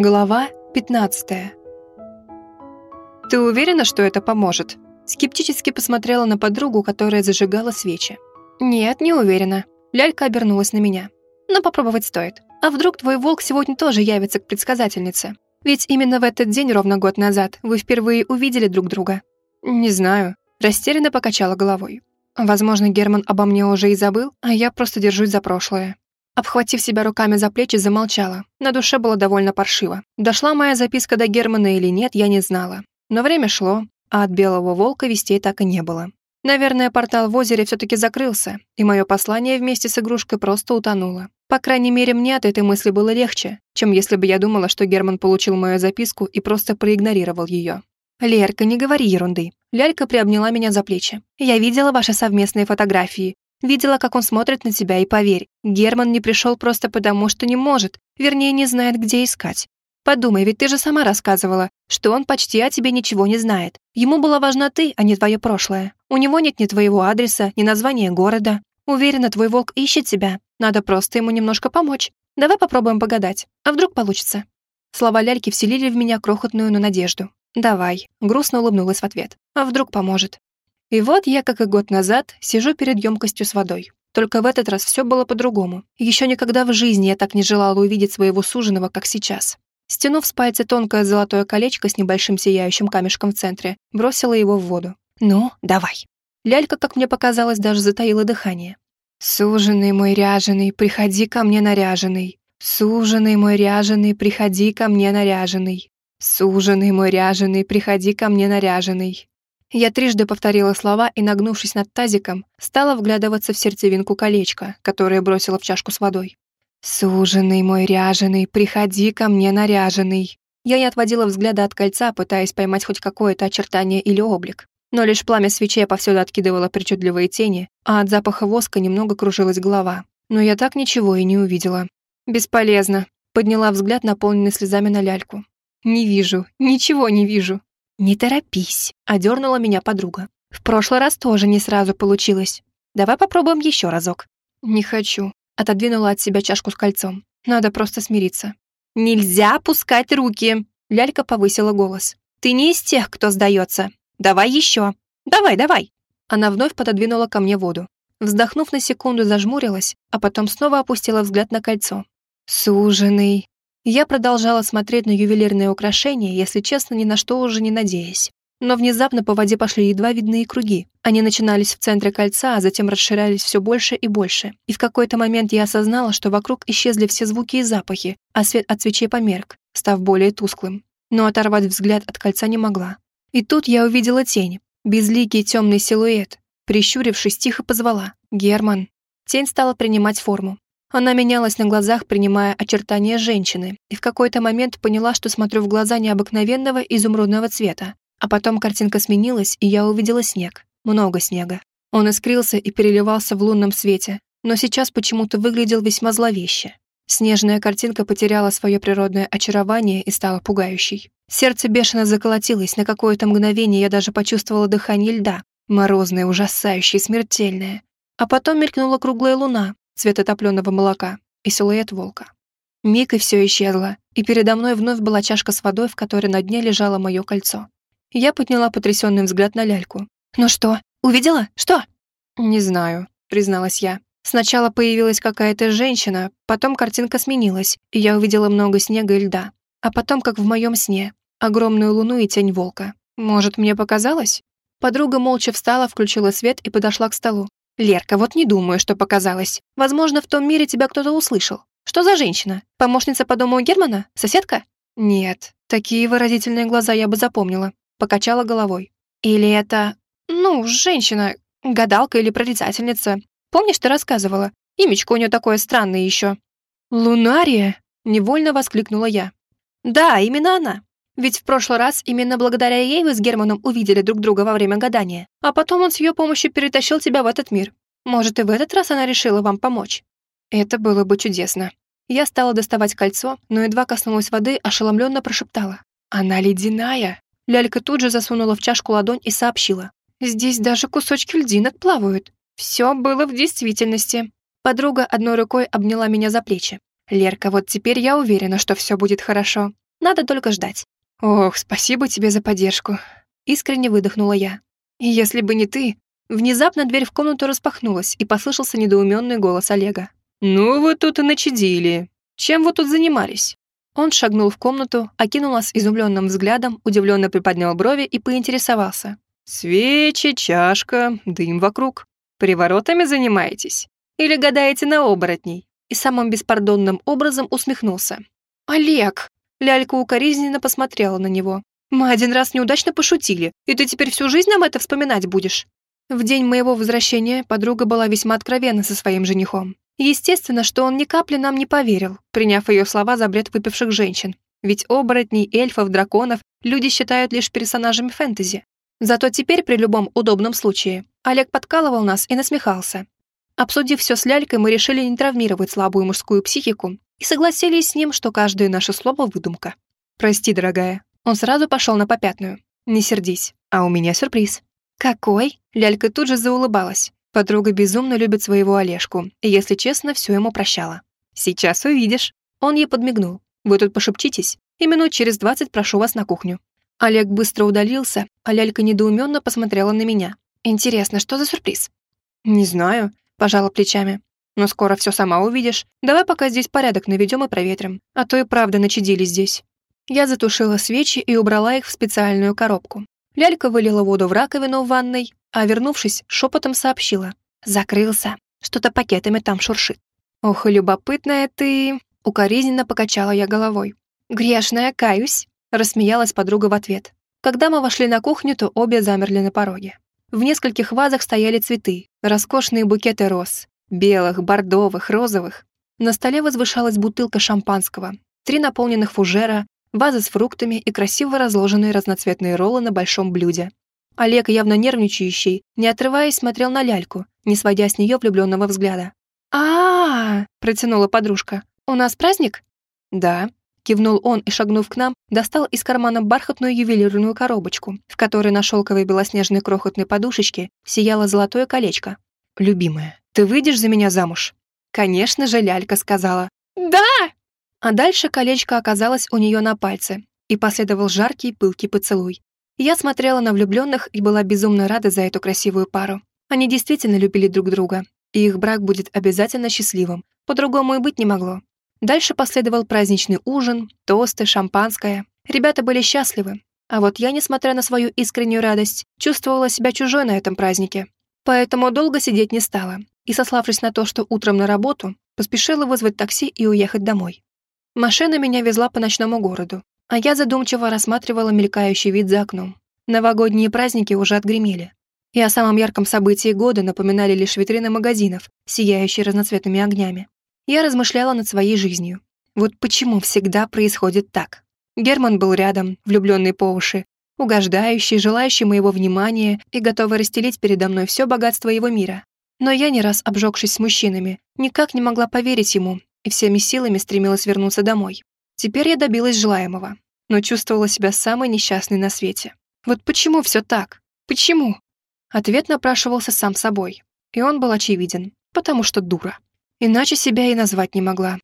Глава 15 «Ты уверена, что это поможет?» Скептически посмотрела на подругу, которая зажигала свечи. «Нет, не уверена». Лялька обернулась на меня. «Но попробовать стоит. А вдруг твой волк сегодня тоже явится к предсказательнице? Ведь именно в этот день, ровно год назад, вы впервые увидели друг друга». «Не знаю». Растерянно покачала головой. Возможно, Герман обо мне уже и забыл, а я просто держусь за прошлое. Обхватив себя руками за плечи, замолчала. На душе было довольно паршиво. Дошла моя записка до Германа или нет, я не знала. Но время шло, а от белого волка вестей так и не было. Наверное, портал в озере все-таки закрылся, и мое послание вместе с игрушкой просто утонуло. По крайней мере, мне от этой мысли было легче, чем если бы я думала, что Герман получил мою записку и просто проигнорировал ее. «Лерка, не говори ерунды». Лялька приобняла меня за плечи. «Я видела ваши совместные фотографии. Видела, как он смотрит на тебя, и поверь, Герман не пришел просто потому, что не может, вернее, не знает, где искать. Подумай, ведь ты же сама рассказывала, что он почти о тебе ничего не знает. Ему была важна ты, а не твое прошлое. У него нет ни твоего адреса, ни названия города. Уверена, твой волк ищет тебя. Надо просто ему немножко помочь. Давай попробуем погадать. А вдруг получится?» Слова ляльки вселили в меня крохотную, но надежду. «Давай», — грустно улыбнулась в ответ. «А вдруг поможет?» И вот я, как и год назад, сижу перед емкостью с водой. Только в этот раз все было по-другому. Еще никогда в жизни я так не желала увидеть своего суженого, как сейчас. Стянув с пальца тонкое золотое колечко с небольшим сияющим камешком в центре, бросила его в воду. «Ну, давай». Лялька, как мне показалось, даже затаила дыхание. «Суженый мой ряженый, приходи ко мне наряженный. Суженый мой ряженый, приходи ко мне наряженный. Суженый мой ряженый, приходи ко мне наряженный. Я трижды повторила слова и, нагнувшись над тазиком, стала вглядываться в сердцевинку колечка, которое бросила в чашку с водой. «Суженый мой ряженый, приходи ко мне наряженный». Я не отводила взгляда от кольца, пытаясь поймать хоть какое-то очертание или облик. Но лишь пламя свечей повсюду откидывало причудливые тени, а от запаха воска немного кружилась голова. Но я так ничего и не увидела. «Бесполезно», — подняла взгляд, наполненный слезами на ляльку. «Не вижу, ничего не вижу». «Не торопись», — одернула меня подруга. «В прошлый раз тоже не сразу получилось. Давай попробуем еще разок». «Не хочу», — отодвинула от себя чашку с кольцом. «Надо просто смириться». «Нельзя опускать руки!» — Лялька повысила голос. «Ты не из тех, кто сдается. Давай еще. Давай, давай!» Она вновь пододвинула ко мне воду. Вздохнув на секунду, зажмурилась, а потом снова опустила взгляд на кольцо. «Суженый», я продолжала смотреть на ювелирные украшения, если честно, ни на что уже не надеясь. Но внезапно по воде пошли едва видные круги. Они начинались в центре кольца, а затем расширялись все больше и больше. И в какой-то момент я осознала, что вокруг исчезли все звуки и запахи, а свет от свечей померк, став более тусклым. Но оторвать взгляд от кольца не могла. И тут я увидела тень, безликий темный силуэт. Прищурившись, тихо позвала «Герман». Тень стала принимать форму. Она менялась на глазах, принимая очертания женщины, и в какой-то момент поняла, что смотрю в глаза необыкновенного изумрудного цвета. А потом картинка сменилась, и я увидела снег. Много снега. Он искрился и переливался в лунном свете, но сейчас почему-то выглядел весьма зловеще. Снежная картинка потеряла свое природное очарование и стала пугающей. Сердце бешено заколотилось, на какое-то мгновение я даже почувствовала дыхание льда, морозное, ужасающее, смертельное. А потом мелькнула круглая луна, цвета топленого молока, и силуэт волка. Миг и все исчезло, и передо мной вновь была чашка с водой, в которой на дне лежало мое кольцо. Я подняла потрясенный взгляд на ляльку. «Ну что, увидела? Что?» «Не знаю», — призналась я. Сначала появилась какая-то женщина, потом картинка сменилась, и я увидела много снега и льда. А потом, как в моем сне, огромную луну и тень волка. Может, мне показалось? Подруга молча встала, включила свет и подошла к столу. «Лерка, вот не думаю, что показалось. Возможно, в том мире тебя кто-то услышал. Что за женщина? Помощница по дому у Германа? Соседка?» «Нет, такие выразительные глаза я бы запомнила», — покачала головой. «Или это... ну, женщина, гадалка или прорицательница. Помнишь, ты рассказывала? Имечко у нее такое странное еще». «Лунария?» — невольно воскликнула я. «Да, именно она. Ведь в прошлый раз именно благодаря ей вы с Германом увидели друг друга во время гадания, а потом он с ее помощью перетащил тебя в этот мир. Может, и в этот раз она решила вам помочь? Это было бы чудесно. Я стала доставать кольцо, но едва коснулась воды, ошеломленно прошептала. «Она ледяная!» Лялька тут же засунула в чашку ладонь и сообщила. «Здесь даже кусочки льдинок плавают. Все было в действительности». Подруга одной рукой обняла меня за плечи. «Лерка, вот теперь я уверена, что все будет хорошо. Надо только ждать. Ох, спасибо тебе за поддержку. Искренне выдохнула я. И если бы не ты... Внезапно дверь в комнату распахнулась, и послышался недоуменный голос Олега. «Ну вы тут и начадили. Чем вы тут занимались?» Он шагнул в комнату, окинул нас изумленным взглядом, удивленно приподнял брови и поинтересовался. «Свечи, чашка, дым вокруг. Приворотами занимаетесь? Или гадаете на оборотней?» И самым беспардонным образом усмехнулся. «Олег!» Лялька укоризненно посмотрела на него. «Мы один раз неудачно пошутили, и ты теперь всю жизнь нам это вспоминать будешь?» В день моего возвращения подруга была весьма откровенна со своим женихом. Естественно, что он ни капли нам не поверил, приняв ее слова за бред выпивших женщин. Ведь оборотней, эльфов, драконов люди считают лишь персонажами фэнтези. Зато теперь при любом удобном случае Олег подкалывал нас и насмехался. Обсудив все с Лялькой, мы решили не травмировать слабую мужскую психику и согласились с ним, что каждое наше слово — выдумка. «Прости, дорогая». Он сразу пошел на попятную. «Не сердись, а у меня сюрприз». «Какой?» Лялька тут же заулыбалась. Подруга безумно любит своего Олежку, и, если честно, все ему прощала. «Сейчас увидишь». Он ей подмигнул. «Вы тут пошепчитесь, и минут через двадцать прошу вас на кухню». Олег быстро удалился, а Лялька недоуменно посмотрела на меня. «Интересно, что за сюрприз?» «Не знаю», — пожала плечами. «Но скоро все сама увидишь. Давай пока здесь порядок наведем и проветрим, а то и правда начадили здесь». Я затушила свечи и убрала их в специальную коробку. Лялька вылила воду в раковину в ванной, а, вернувшись, шепотом сообщила. «Закрылся. Что-то пакетами там шуршит». «Ох, любопытная ты...» Укоризненно покачала я головой. «Грешная, каюсь», — рассмеялась подруга в ответ. Когда мы вошли на кухню, то обе замерли на пороге. В нескольких вазах стояли цветы, роскошные букеты роз, белых, бордовых, розовых. На столе возвышалась бутылка шампанского, три наполненных фужера, ваза с фруктами и красиво разложенные разноцветные роллы на большом блюде. Олег, явно нервничающий, не отрываясь, смотрел на ляльку, не сводя с нее влюбленного взгляда. а, протянула подружка. «У нас праздник?» «Да», — кивнул он и, шагнув к нам, достал из кармана бархатную ювелирную коробочку, в которой на шелковой белоснежной крохотной подушечке сияло золотое колечко. «Любимая, ты выйдешь за меня замуж?» Конечно же, лялька сказала «Да!» А дальше колечко оказалось у нее на пальце, и последовал жаркий, пылкий поцелуй. Я смотрела на влюбленных и была безумно рада за эту красивую пару. Они действительно любили друг друга, и их брак будет обязательно счастливым. По-другому и быть не могло. Дальше последовал праздничный ужин, тосты, шампанское. Ребята были счастливы. А вот я, несмотря на свою искреннюю радость, чувствовала себя чужой на этом празднике. Поэтому долго сидеть не стала. И, сославшись на то, что утром на работу, поспешила вызвать такси и уехать домой. Машина меня везла по ночному городу, а я задумчиво рассматривала мелькающий вид за окном. Новогодние праздники уже отгремели. И о самом ярком событии года напоминали лишь витрины магазинов, сияющие разноцветными огнями. Я размышляла над своей жизнью. Вот почему всегда происходит так? Герман был рядом, влюбленный по уши, угождающий, желающий моего внимания и готовый расстелить передо мной все богатство его мира. Но я, не раз обжегшись с мужчинами, никак не могла поверить ему и всеми силами стремилась вернуться домой. Теперь я добилась желаемого, но чувствовала себя самой несчастной на свете. Вот почему все так? Почему? Ответ напрашивался сам собой, и он был очевиден, потому что дура. Иначе себя и назвать не могла.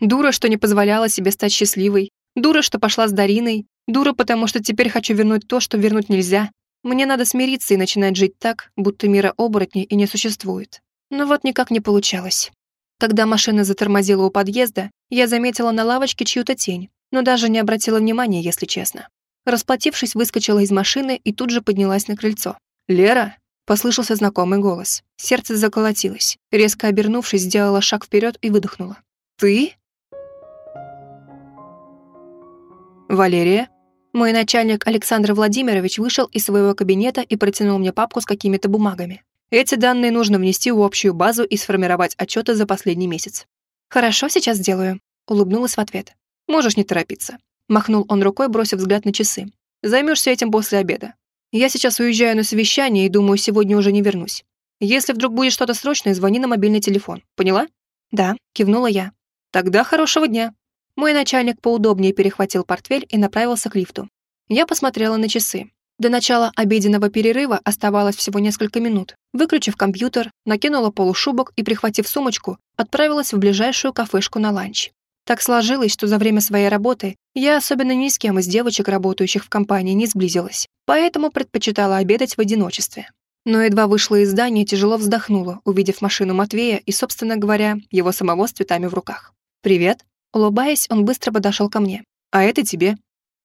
Дура, что не позволяла себе стать счастливой, дура, что пошла с Дариной, дура, потому что теперь хочу вернуть то, что вернуть нельзя. Мне надо смириться и начинать жить так, будто мира оборотней и не существует. Но вот никак не получалось. Когда машина затормозила у подъезда, я заметила на лавочке чью-то тень, но даже не обратила внимания, если честно. Расплатившись, выскочила из машины и тут же поднялась на крыльцо. «Лера?» — послышался знакомый голос. Сердце заколотилось. Резко обернувшись, сделала шаг вперед и выдохнула. «Ты?» «Валерия?» Мой начальник Александр Владимирович вышел из своего кабинета и протянул мне папку с какими-то бумагами. Эти данные нужно внести в общую базу и сформировать отчеты за последний месяц. «Хорошо, сейчас сделаю», — улыбнулась в ответ. «Можешь не торопиться». Махнул он рукой, бросив взгляд на часы. «Займешься этим после обеда. Я сейчас уезжаю на совещание и думаю, сегодня уже не вернусь. Если вдруг будет что-то срочное, звони на мобильный телефон. Поняла?» «Да», — кивнула я. «Тогда хорошего дня». Мой начальник поудобнее перехватил портфель и направился к лифту. Я посмотрела на часы. До начала обеденного перерыва оставалось всего несколько минут. Выключив компьютер, накинула полушубок и, прихватив сумочку, отправилась в ближайшую кафешку на ланч. Так сложилось, что за время своей работы я особенно ни с кем из девочек, работающих в компании, не сблизилась, поэтому предпочитала обедать в одиночестве. Но едва вышла из здания, тяжело вздохнула, увидев машину Матвея и, собственно говоря, его самого с цветами в руках. «Привет». Улыбаясь, он быстро подошел ко мне. «А это тебе».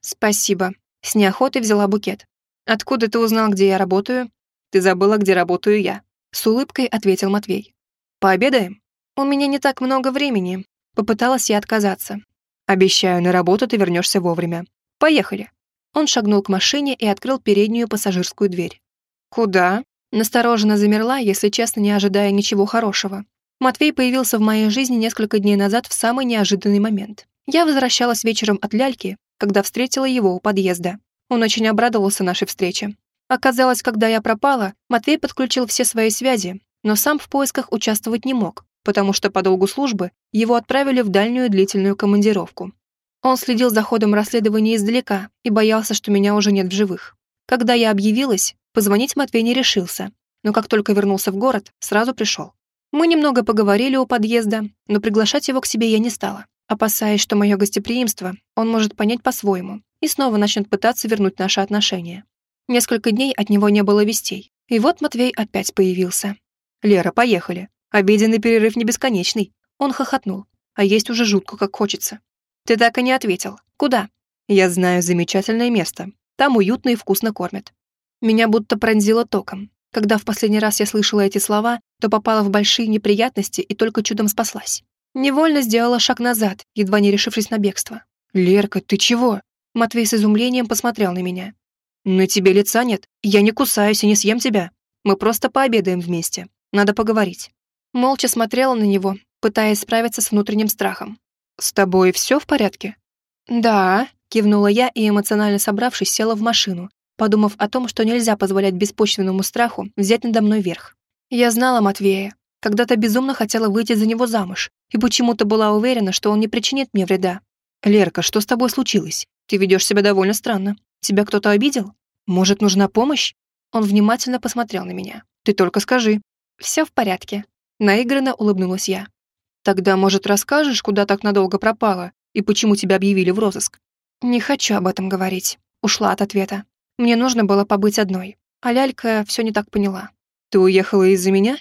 «Спасибо». С неохотой взяла букет. «Откуда ты узнал, где я работаю?» «Ты забыла, где работаю я», — с улыбкой ответил Матвей. «Пообедаем?» «У меня не так много времени». Попыталась я отказаться. «Обещаю, на работу ты вернешься вовремя. Поехали». Он шагнул к машине и открыл переднюю пассажирскую дверь. «Куда?» Настороженно замерла, если честно, не ожидая ничего хорошего. Матвей появился в моей жизни несколько дней назад в самый неожиданный момент. Я возвращалась вечером от ляльки, когда встретила его у подъезда. Он очень обрадовался нашей встрече. Оказалось, когда я пропала, Матвей подключил все свои связи, но сам в поисках участвовать не мог, потому что по долгу службы его отправили в дальнюю длительную командировку. Он следил за ходом расследования издалека и боялся, что меня уже нет в живых. Когда я объявилась, Позвонить Матвей не решился, но как только вернулся в город, сразу пришел. Мы немного поговорили у подъезда, но приглашать его к себе я не стала, опасаясь, что мое гостеприимство он может понять по-своему и снова начнет пытаться вернуть наши отношения. Несколько дней от него не было вестей, и вот Матвей опять появился. «Лера, поехали. Обеденный перерыв не бесконечный». Он хохотнул, а есть уже жутко, как хочется. «Ты так и не ответил. Куда?» «Я знаю замечательное место. Там уютно и вкусно кормят. Меня будто пронзило током. Когда в последний раз я слышала эти слова, то попала в большие неприятности и только чудом спаслась. Невольно сделала шаг назад, едва не решившись на бегство. «Лерка, ты чего?» Матвей с изумлением посмотрел на меня. «На тебе лица нет. Я не кусаюсь и не съем тебя. Мы просто пообедаем вместе. Надо поговорить». Молча смотрела на него, пытаясь справиться с внутренним страхом. «С тобой все в порядке?» «Да», — кивнула я и, эмоционально собравшись, села в машину, подумав о том, что нельзя позволять беспочвенному страху взять надо мной верх. Я знала Матвея, когда-то безумно хотела выйти за него замуж и почему-то была уверена, что он не причинит мне вреда. «Лерка, что с тобой случилось? Ты ведешь себя довольно странно. Тебя кто-то обидел? Может, нужна помощь?» Он внимательно посмотрел на меня. «Ты только скажи». «Все в порядке». Наигранно улыбнулась я. «Тогда, может, расскажешь, куда так надолго пропала и почему тебя объявили в розыск?» «Не хочу об этом говорить», — ушла от ответа. Мне нужно было побыть одной. А лялька все не так поняла. «Ты уехала из-за меня?»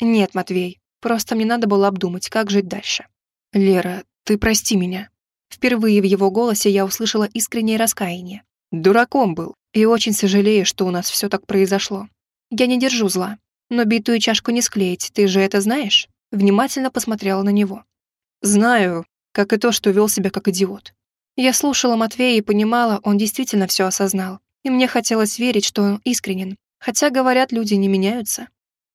«Нет, Матвей. Просто мне надо было обдумать, как жить дальше». «Лера, ты прости меня». Впервые в его голосе я услышала искреннее раскаяние. Дураком был. И очень сожалею, что у нас все так произошло. Я не держу зла. Но битую чашку не склеить, ты же это знаешь?» Внимательно посмотрела на него. «Знаю, как и то, что вел себя как идиот». Я слушала Матвея и понимала, он действительно все осознал и мне хотелось верить, что он искренен, хотя, говорят, люди не меняются.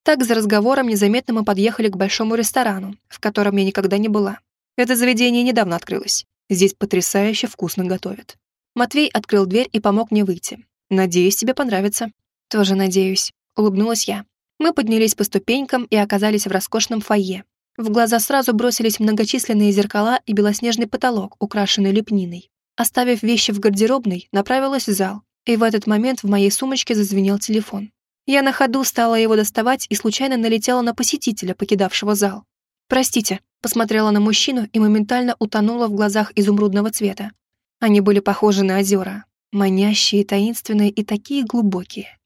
Так за разговором незаметно мы подъехали к большому ресторану, в котором я никогда не была. Это заведение недавно открылось. Здесь потрясающе вкусно готовят. Матвей открыл дверь и помог мне выйти. «Надеюсь, тебе понравится». «Тоже надеюсь», — улыбнулась я. Мы поднялись по ступенькам и оказались в роскошном фойе. В глаза сразу бросились многочисленные зеркала и белоснежный потолок, украшенный лепниной. Оставив вещи в гардеробной, направилась в зал, и в этот момент в моей сумочке зазвенел телефон. Я на ходу стала его доставать и случайно налетела на посетителя, покидавшего зал. «Простите», — посмотрела на мужчину и моментально утонула в глазах изумрудного цвета. Они были похожи на озера, манящие, таинственные и такие глубокие.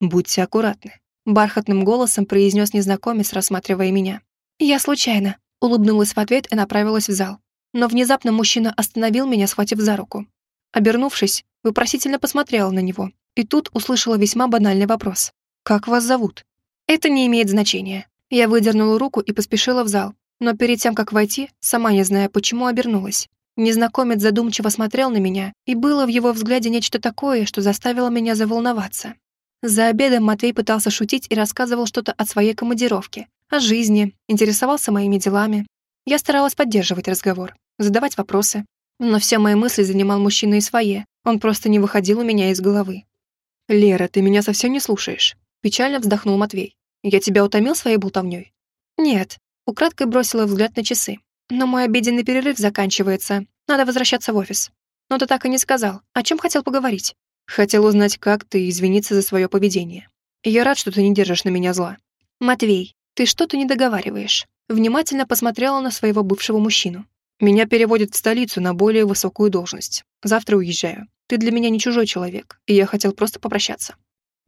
«Будьте аккуратны», — бархатным голосом произнес незнакомец, рассматривая меня. «Я случайно», — улыбнулась в ответ и направилась в зал. Но внезапно мужчина остановил меня, схватив за руку. Обернувшись, вопросительно посмотрела на него, и тут услышала весьма банальный вопрос. «Как вас зовут?» «Это не имеет значения». Я выдернула руку и поспешила в зал, но перед тем, как войти, сама не зная почему, обернулась. Незнакомец задумчиво смотрел на меня, и было в его взгляде нечто такое, что заставило меня заволноваться. За обедом Матвей пытался шутить и рассказывал что-то о своей командировке, о жизни, интересовался моими делами. Я старалась поддерживать разговор, задавать вопросы, но все мои мысли занимал мужчина и свои. Он просто не выходил у меня из головы. «Лера, ты меня совсем не слушаешь», — печально вздохнул Матвей. «Я тебя утомил своей болтовней?» «Нет», — украдкой бросила взгляд на часы. «Но мой обеденный перерыв заканчивается. Надо возвращаться в офис». «Но ты так и не сказал. О чем хотел поговорить?» «Хотел узнать, как ты, извиниться за свое поведение. Я рад, что ты не держишь на меня зла». «Матвей, ты что-то не договариваешь. Внимательно посмотрела на своего бывшего мужчину. Меня переводят в столицу на более высокую должность. Завтра уезжаю. Ты для меня не чужой человек, и я хотел просто попрощаться.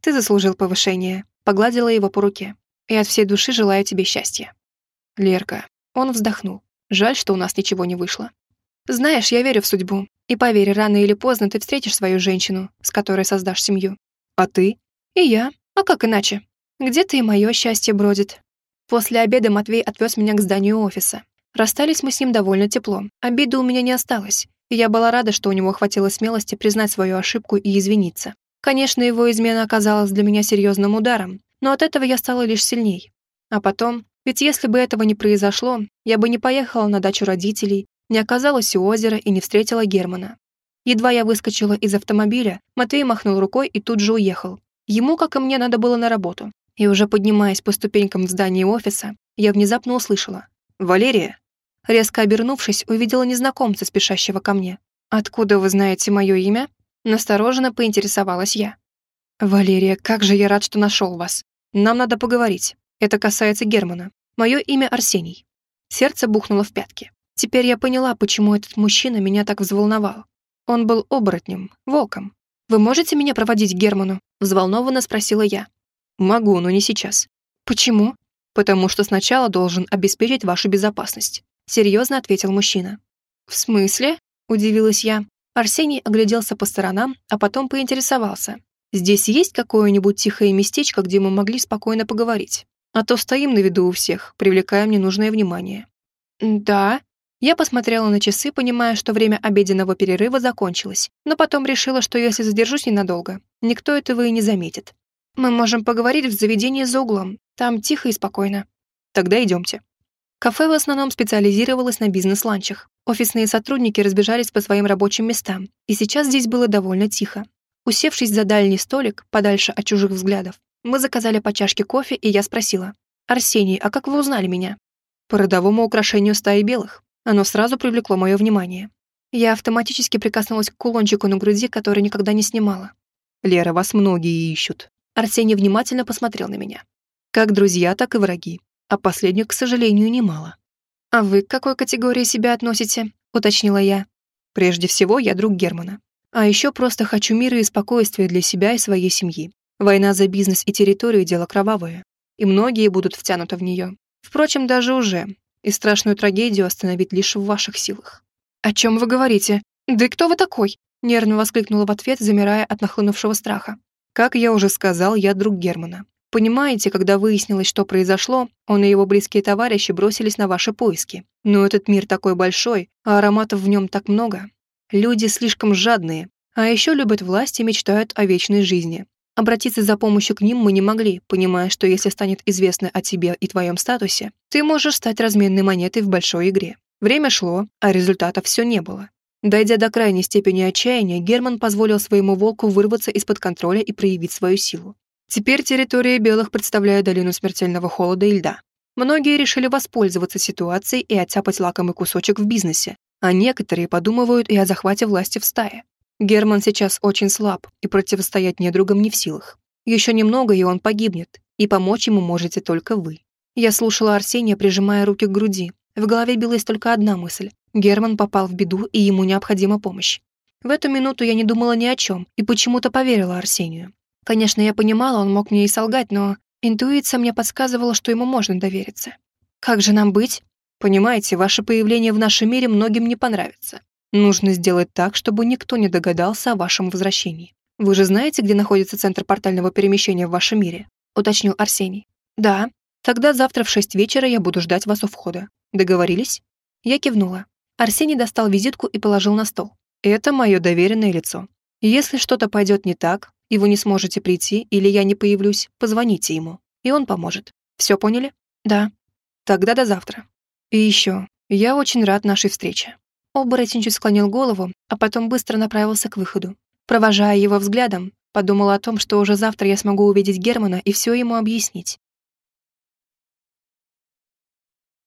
Ты заслужил повышение. Погладила его по руке. И от всей души желаю тебе счастья. Лерка. Он вздохнул. Жаль, что у нас ничего не вышло. Знаешь, я верю в судьбу. И поверь, рано или поздно ты встретишь свою женщину, с которой создашь семью. А ты? И я. А как иначе? Где-то и мое счастье бродит. После обеда Матвей отвез меня к зданию офиса. Расстались мы с ним довольно тепло. Обиды у меня не осталось. И я была рада, что у него хватило смелости признать свою ошибку и извиниться. Конечно, его измена оказалась для меня серьезным ударом, но от этого я стала лишь сильней. А потом, ведь если бы этого не произошло, я бы не поехала на дачу родителей, не оказалась у озера и не встретила Германа. Едва я выскочила из автомобиля, Матвей махнул рукой и тут же уехал. Ему, как и мне, надо было на работу. И уже поднимаясь по ступенькам в здании офиса, я внезапно услышала. «Валерия!» Резко обернувшись, увидела незнакомца, спешащего ко мне. «Откуда вы знаете мое имя?» Настороженно поинтересовалась я. «Валерия, как же я рад, что нашел вас. Нам надо поговорить. Это касается Германа. Мое имя Арсений». Сердце бухнуло в пятки. Теперь я поняла, почему этот мужчина меня так взволновал. Он был оборотнем, волком. «Вы можете меня проводить к Герману?» Взволнованно спросила я. «Могу, но не сейчас». «Почему?» «Потому что сначала должен обеспечить вашу безопасность серьезно ответил мужчина. «В смысле?» – удивилась я. Арсений огляделся по сторонам, а потом поинтересовался. «Здесь есть какое-нибудь тихое местечко, где мы могли спокойно поговорить? А то стоим на виду у всех, привлекаем ненужное внимание». «Да». Я посмотрела на часы, понимая, что время обеденного перерыва закончилось, но потом решила, что если задержусь ненадолго, никто этого и не заметит. «Мы можем поговорить в заведении за углом. Там тихо и спокойно». «Тогда идемте». Кафе в основном специализировалось на бизнес-ланчах. Офисные сотрудники разбежались по своим рабочим местам, и сейчас здесь было довольно тихо. Усевшись за дальний столик, подальше от чужих взглядов, мы заказали по чашке кофе, и я спросила, «Арсений, а как вы узнали меня?» «По родовому украшению стаи белых. Оно сразу привлекло мое внимание. Я автоматически прикоснулась к кулончику на груди, который никогда не снимала. «Лера, вас многие ищут». Арсений внимательно посмотрел на меня. «Как друзья, так и враги а последних, к сожалению, немало. «А вы к какой категории себя относите?» — уточнила я. «Прежде всего, я друг Германа. А еще просто хочу мира и спокойствия для себя и своей семьи. Война за бизнес и территорию — дело кровавое, и многие будут втянуты в нее. Впрочем, даже уже. И страшную трагедию остановить лишь в ваших силах». «О чем вы говорите? Да и кто вы такой?» — нервно воскликнула в ответ, замирая от нахлынувшего страха. «Как я уже сказал, я друг Германа. Понимаете, когда выяснилось, что произошло, он и его близкие товарищи бросились на ваши поиски. Но этот мир такой большой, а ароматов в нем так много. Люди слишком жадные, а еще любят власть и мечтают о вечной жизни. Обратиться за помощью к ним мы не могли, понимая, что если станет известно о тебе и твоем статусе, ты можешь стать разменной монетой в большой игре. Время шло, а результатов все не было. Дойдя до крайней степени отчаяния, Герман позволил своему волку вырваться из-под контроля и проявить свою силу. Теперь территория белых представляет долину смертельного холода и льда. Многие решили воспользоваться ситуацией и оттяпать лакомый кусочек в бизнесе, а некоторые подумывают и о захвате власти в стае. Герман сейчас очень слаб и противостоять недругам не в силах. Еще немного, и он погибнет, и помочь ему можете только вы. Я слушала Арсения, прижимая руки к груди. В голове билась только одна мысль. Герман попал в беду, и ему необходима помощь. В эту минуту я не думала ни о чем и почему-то поверила Арсению. Конечно, я понимала, он мог мне и солгать, но интуиция мне подсказывала, что ему можно довериться. Как же нам быть? Понимаете, ваше появление в нашем мире многим не понравится. Нужно сделать так, чтобы никто не догадался о вашем возвращении. Вы же знаете, где находится центр портального перемещения в вашем мире? Уточнил Арсений. Да. Тогда завтра в шесть вечера я буду ждать вас у входа. Договорились? Я кивнула. Арсений достал визитку и положил на стол. Это мое доверенное лицо. Если что-то пойдет не так, и вы не сможете прийти, или я не появлюсь, позвоните ему, и он поможет. Все поняли? Да. Тогда до завтра. И еще, я очень рад нашей встрече. Оборотень чуть склонил голову, а потом быстро направился к выходу. Провожая его взглядом, подумала о том, что уже завтра я смогу увидеть Германа и все ему объяснить.